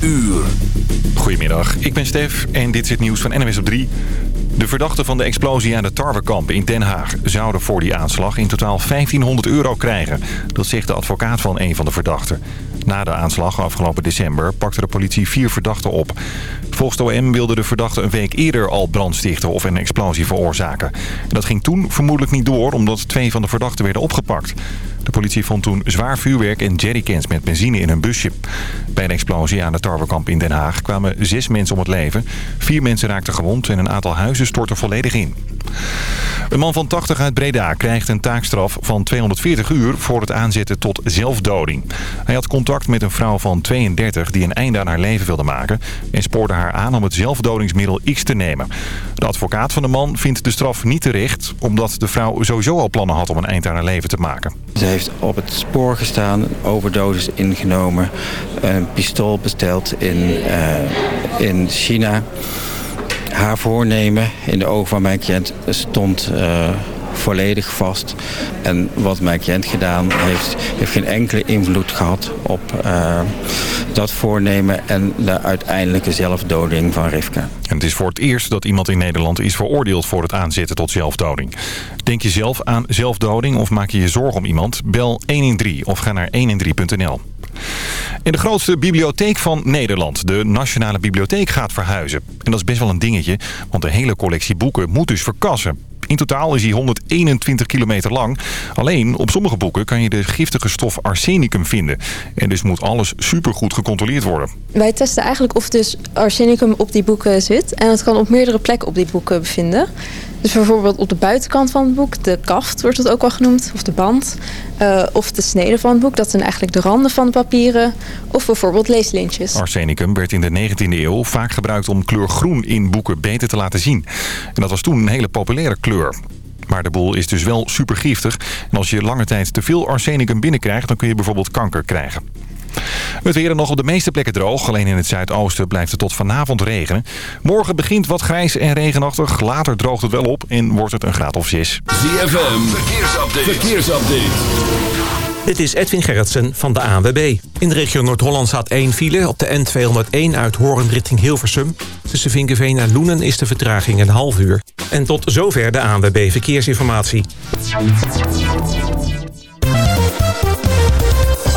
uur. Goedemiddag, ik ben Stef en dit is het nieuws van NWS op 3. De verdachten van de explosie aan de tarwekamp in Den Haag... zouden voor die aanslag in totaal 1500 euro krijgen. Dat zegt de advocaat van een van de verdachten. Na de aanslag afgelopen december pakte de politie vier verdachten op. Volgens de OM wilde de verdachte een week eerder al brand stichten of een explosie veroorzaken. En dat ging toen vermoedelijk niet door omdat twee van de verdachten werden opgepakt. De politie vond toen zwaar vuurwerk en jerrycans met benzine in een busje. Bij de explosie aan de tarwekamp in Den Haag kwamen zes mensen om het leven. Vier mensen raakten gewond en een aantal huizen stortten volledig in. Een man van 80 uit Breda krijgt een taakstraf van 240 uur voor het aanzetten tot zelfdoding. Hij had contact met een vrouw van 32 die een einde aan haar leven wilde maken... en spoorde haar aan om het zelfdodingsmiddel X te nemen. De advocaat van de man vindt de straf niet terecht... omdat de vrouw sowieso al plannen had om een eind aan haar leven te maken. Heeft op het spoor gestaan, overdosis ingenomen, een pistool besteld in, uh, in China. Haar voornemen in de ogen van mijn cliënt stond uh, volledig vast. En wat mijn cliënt gedaan heeft, heeft geen enkele invloed gehad op uh, dat voornemen en de uiteindelijke zelfdoding van Rivka. En het is voor het eerst dat iemand in Nederland is veroordeeld voor het aanzetten tot zelfdoding. Denk je zelf aan zelfdoding of maak je je zorgen om iemand? Bel 113 of ga naar 113.nl. In de grootste bibliotheek van Nederland, de Nationale Bibliotheek, gaat verhuizen. En dat is best wel een dingetje, want de hele collectie boeken moet dus verkassen. In totaal is hij 121 kilometer lang. Alleen op sommige boeken kan je de giftige stof arsenicum vinden. En dus moet alles supergoed gecontroleerd worden. Wij testen eigenlijk of dus arsenicum op die boeken zit. En dat kan op meerdere plekken op die boeken bevinden. Dus bijvoorbeeld op de buitenkant van het boek, de kaft wordt het ook wel genoemd, of de band. Uh, of de snede van het boek, dat zijn eigenlijk de randen van de papieren. Of bijvoorbeeld leeslintjes. Arsenicum werd in de 19e eeuw vaak gebruikt om kleur groen in boeken beter te laten zien. En dat was toen een hele populaire kleur. Maar de boel is dus wel super giftig. En als je lange tijd te veel arsenicum binnenkrijgt, dan kun je bijvoorbeeld kanker krijgen. Het weer nog op de meeste plekken droog. Alleen in het zuidoosten blijft het tot vanavond regenen. Morgen begint wat grijs en regenachtig. Later droogt het wel op en wordt het een graad of 6. ZFM, verkeersupdate. verkeersupdate. Dit is Edwin Gerritsen van de ANWB. In de regio Noord-Holland staat één file op de N201 uit Hoorn richting Hilversum. Tussen Vinkenveen en Loenen is de vertraging een half uur. En tot zover de ANWB Verkeersinformatie.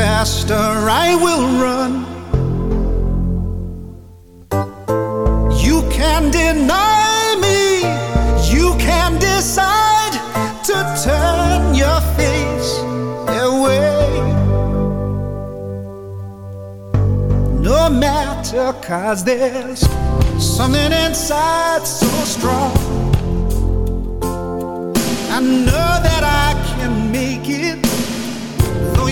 Faster I will run. You can deny me, you can decide to turn your face away. No matter, cause there's something inside so strong. I know that I can make it,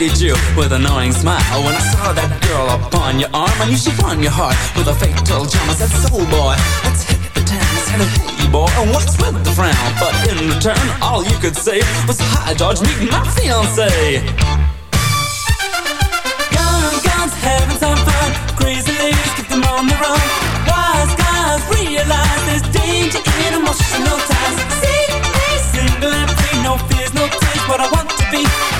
greeted you with a knowing smile When I saw that girl upon your arm I knew she'd won your heart with a fatal charm I said, soul boy, let's hit the town I said, hey boy, and what's with the frown? But in return, all you could say Was, hi George, meet my fiance." Guns, guns, having some fun Crazy ladies, keep them on the run Wise guys realize there's danger in emotional ties. See, single and free, no fears, no tears What I want to be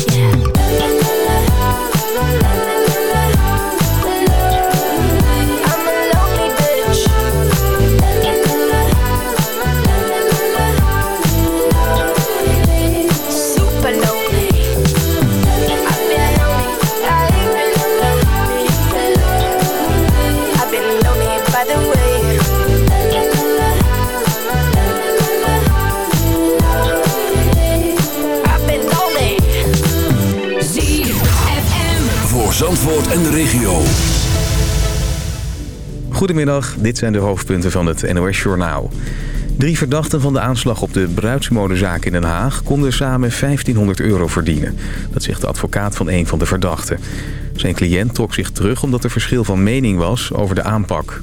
en de regio. Goedemiddag, dit zijn de hoofdpunten van het NOS-journaal. Drie verdachten van de aanslag op de bruidsmodezaak in Den Haag... konden samen 1500 euro verdienen. Dat zegt de advocaat van een van de verdachten. Zijn cliënt trok zich terug omdat er verschil van mening was over de aanpak.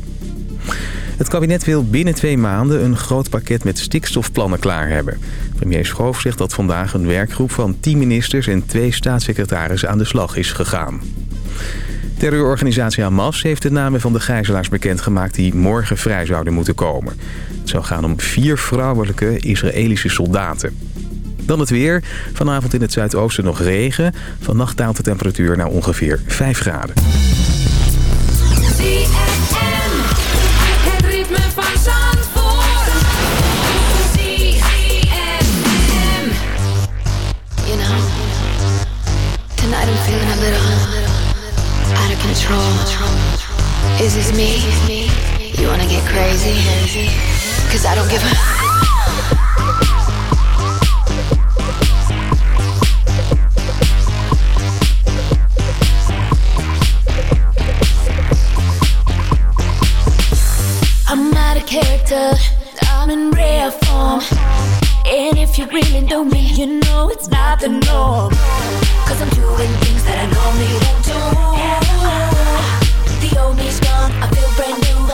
Het kabinet wil binnen twee maanden een groot pakket met stikstofplannen klaar hebben. Premier Schoof zegt dat vandaag een werkgroep van 10 ministers en twee staatssecretarissen aan de slag is gegaan. Terreurorganisatie Hamas heeft de namen van de gijzelaars bekendgemaakt die morgen vrij zouden moeten komen. Het zou gaan om vier vrouwelijke Israëlische soldaten. Dan het weer. Vanavond in het zuidoosten nog regen. Vannacht daalt de temperatuur naar ongeveer 5 graden. Control. Is this me? You wanna get crazy? Cause I don't give a. Character, I'm in rare form. And if you really know me, you know it's not the norm. Cause I'm doing things that I normally won't do.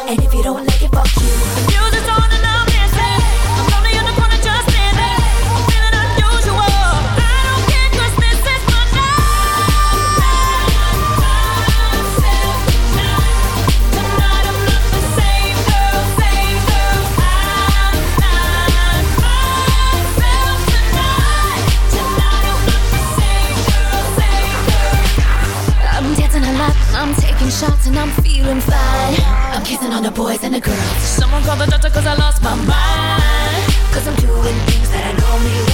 And if you don't like it, fuck you. The music's on and I'm dancing. I'm lonely in the corner just. I'm feeling unusual. I don't this is my night. Tonight I'm not the same girl, same girl. Tonight I'm not the same girl, same girl. I'm dancing a lot, I'm taking shots and I'm feeling fine Kissing on the boys and the girls. Someone call the doctor cause I lost my mind. Cause I'm doing things that I normally